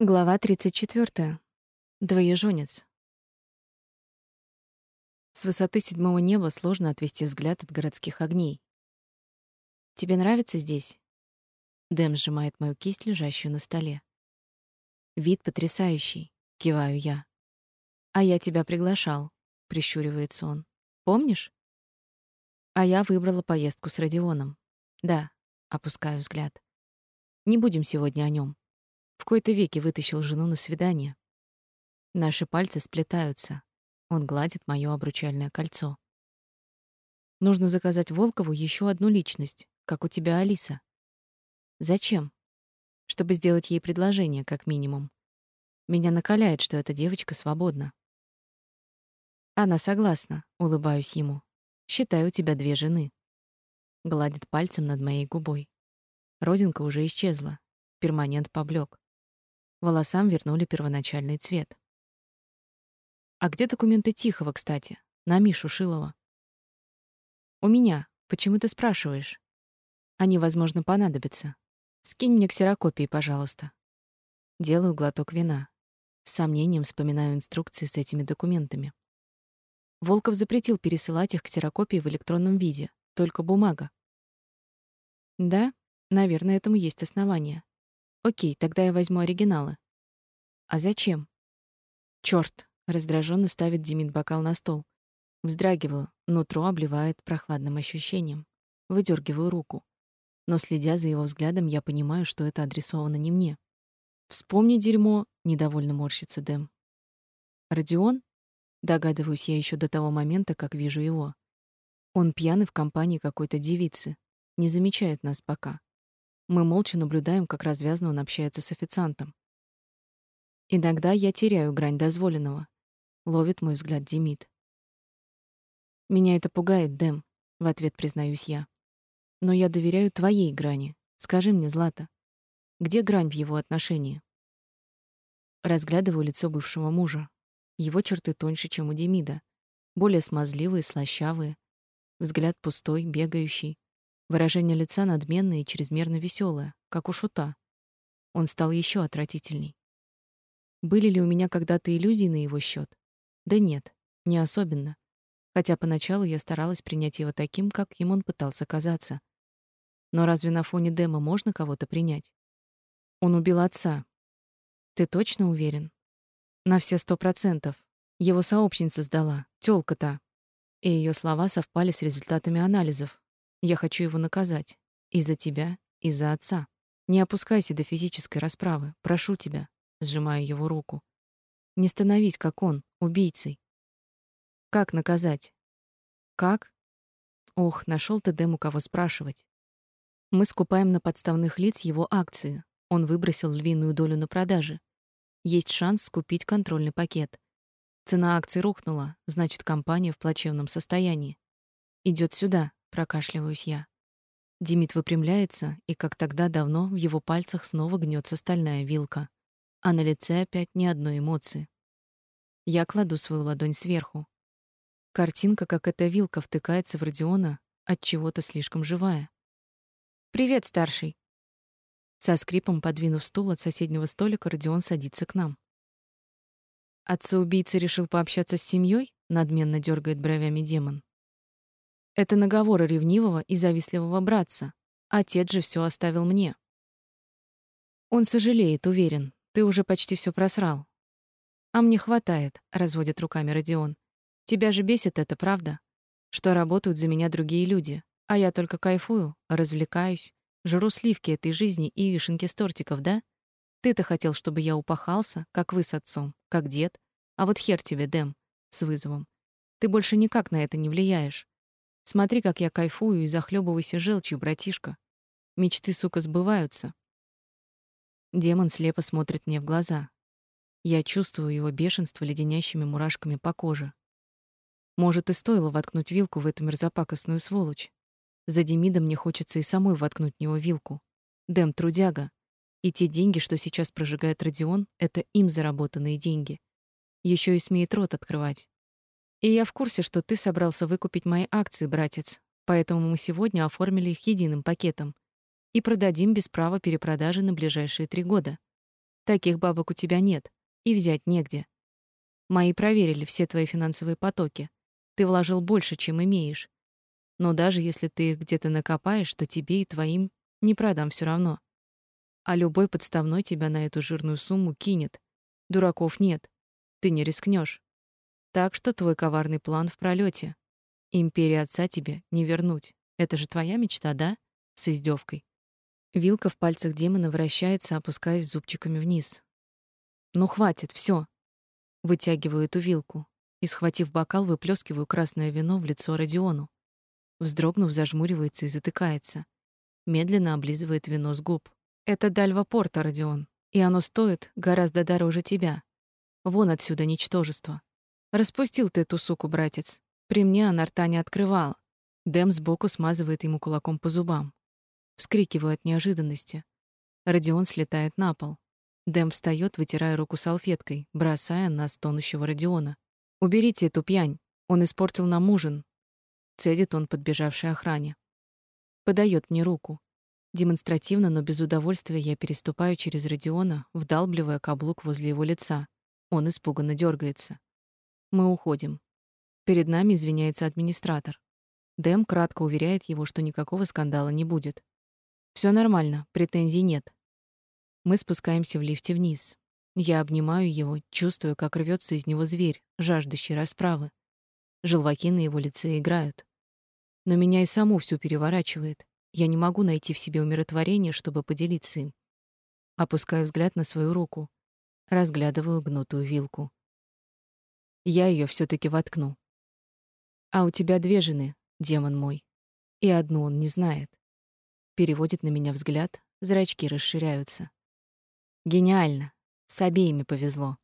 Глава 34. Двоежонец. С высоты седьмого неба сложно отвести взгляд от городских огней. Тебе нравится здесь? Дэм сжимает мою кисть, лежащую на столе. Вид потрясающий, киваю я. А я тебя приглашал, прищуривается он. Помнишь? А я выбрала поездку с Родионом. Да, опускаю взгляд. Не будем сегодня о нем. В кои-то веки вытащил жену на свидание. Наши пальцы сплетаются. Он гладит моё обручальное кольцо. Нужно заказать Волкову еще одну личность, как у тебя Алиса. Зачем? Чтобы сделать ей предложение, как минимум. Меня накаляет, что эта девочка свободна. Она согласна, улыбаюсь ему. Считаю, тебя две жены. Гладит пальцем над моей губой. Родинка уже исчезла. Перманент поблек. Волосам вернули первоначальный цвет. А где документы Тихого, кстати? На Мишу Шилова. У меня. Почему ты спрашиваешь? Они, возможно, понадобятся. Скинь мне ксерокопии, пожалуйста. Делаю глоток вина. С сомнением вспоминаю инструкции с этими документами. Волков запретил пересылать их ксерокопии в электронном виде, только бумага. Да, наверное, этому есть основания. Окей, тогда я возьму оригиналы. А зачем? Чёрт, раздраженно ставит Демид бокал на стол. Вздрагиваю, нутро обливает прохладным ощущением. Выдергиваю руку. Но следя за его взглядом, я понимаю, что это адресовано не мне. Вспомни дерьмо, недовольно морщится Дэм. Родион? Догадываюсь я еще до того момента, как вижу его. Он пьяный в компании какой-то девицы, не замечает нас пока. Мы молча наблюдаем, как развязно он общается с официантом. Иногда я теряю грань дозволенного. Ловит мой взгляд Демид. Меня это пугает, Дэм, в ответ признаюсь я. Но я доверяю твоей грани. Скажи мне, Злата, где грань в его отношении? Разглядываю лицо бывшего мужа. Его черты тоньше, чем у Демида, более смазливые, слащавые, взгляд пустой, бегающий, Выражение лица надменное и чрезмерно веселое, как у шута. Он стал еще отвратительней. Были ли у меня когда-то иллюзии на его счет? Да нет, не особенно. Хотя поначалу я старалась принять его таким, каким он пытался казаться. Но разве на фоне Дэма можно кого-то принять? Он убил отца. Ты точно уверен? На все сто процентов. Его сообщница сдала, тёлка та. И ее слова совпали с результатами анализов, я хочу его наказать. И за тебя, и за отца. Не опускайся до физической расправы. Прошу тебя. Сжимаю его руку. Не становись, как он, убийцей. Как наказать? Как? Ох, нашел ты Дему кого спрашивать. Мы скупаем на подставных лиц его акции. Он выбросил львиную долю на продаже. Есть шанс скупить контрольный пакет. Цена акций рухнула, значит, компания в плачевном состоянии. Идет сюда, прокашливаюсь я. Димит выпрямляется, и как тогда давно в его пальцах снова гнется стальная вилка, а на лице опять ни одной эмоции. Я кладу свою ладонь сверху. Картинка, как эта вилка втыкается в Родиона, от чего-то слишком живая. Привет, старший. Со скрипом подвинув стул от соседнего столика, Родион садится к нам. Отца-убийца решил пообщаться с семьей? надменно дергает бровями демон. Это наговоры ревнивого и завистливого братца. Отец же все оставил мне. Он сожалеет, уверен. Ты уже почти все просрал. А мне хватает, разводит руками Родион. Тебя же бесит это, правда? Что работают за меня другие люди, а я только кайфую, развлекаюсь, жру сливки этой жизни и вишенки с тортиков, да? Ты-то хотел, чтобы я упахался, как вы с отцом, как дед. А вот хер тебе, Дэм, с вызовом. Ты больше никак на это не влияешь. Смотри, как я кайфую и захлебывайся желчью, братишка. Мечты, сука, сбываются. Демон слепо смотрит мне в глаза. Я чувствую его бешенство леденящими мурашками по коже. Может, и стоило воткнуть вилку в эту мерзопакостную сволочь. За Демидом мне хочется и самой воткнуть в него вилку. Дэм трудяга. И те деньги, что сейчас прожигает Родион, это им заработанные деньги. Еще и смеет рот открывать. И я в курсе, что ты собрался выкупить мои акции, братец. Поэтому мы сегодня оформили их единым пакетом и продадим без права перепродажи на ближайшие три года. Таких бабок у тебя нет, и взять негде. Мои проверили все твои финансовые потоки. Ты вложил больше, чем имеешь. Но даже если ты их где-то накопаешь, то тебе и твоим не продам все равно. А любой подставной тебя на эту жирную сумму кинет. Дураков нет. Ты не рискнешь. Так что твой коварный план в пролете. Империя отца тебе не вернуть. Это же твоя мечта, да? С издевкой. Вилка в пальцах демона вращается, опускаясь зубчиками вниз. Ну хватит, все. Вытягиваю эту вилку и, схватив бокал, выплескиваю красное вино в лицо Родиону. Вздрогнув, зажмуривается и затыкается. Медленно облизывает вино с губ. Это Дальва Порта, Родион, и оно стоит гораздо дороже тебя. Вон отсюда ничтожество. Распустил ты эту суку, братец. При мне она рта не открывала. Дэм сбоку смазывает ему кулаком по зубам. Вскрикиваю от неожиданности. Родион слетает на пол. Дэм встает, вытирая руку салфеткой, бросая на стонущего Родиона. «Уберите эту пьянь. Он испортил нам ужин». Цедит он подбежавшей охране. Подает мне руку. Демонстративно, но без удовольствия я переступаю через Родиона, вдалбливая каблук возле его лица. Он испуганно дергается. Мы уходим. Перед нами извиняется администратор. Дэм кратко уверяет его, что никакого скандала не будет. Все нормально, претензий нет. Мы спускаемся в лифте вниз. Я обнимаю его, чувствую, как рвется из него зверь, жаждущий расправы. Желваки на его лице играют. Но меня и саму всю переворачивает. Я не могу найти в себе умиротворение, чтобы поделиться им. Опускаю взгляд на свою руку, разглядываю гнутую вилку. Я ее все таки воткну. А у тебя две жены, демон мой. И одну он не знает переводит на меня взгляд, зрачки расширяются. Гениально. С обеими повезло.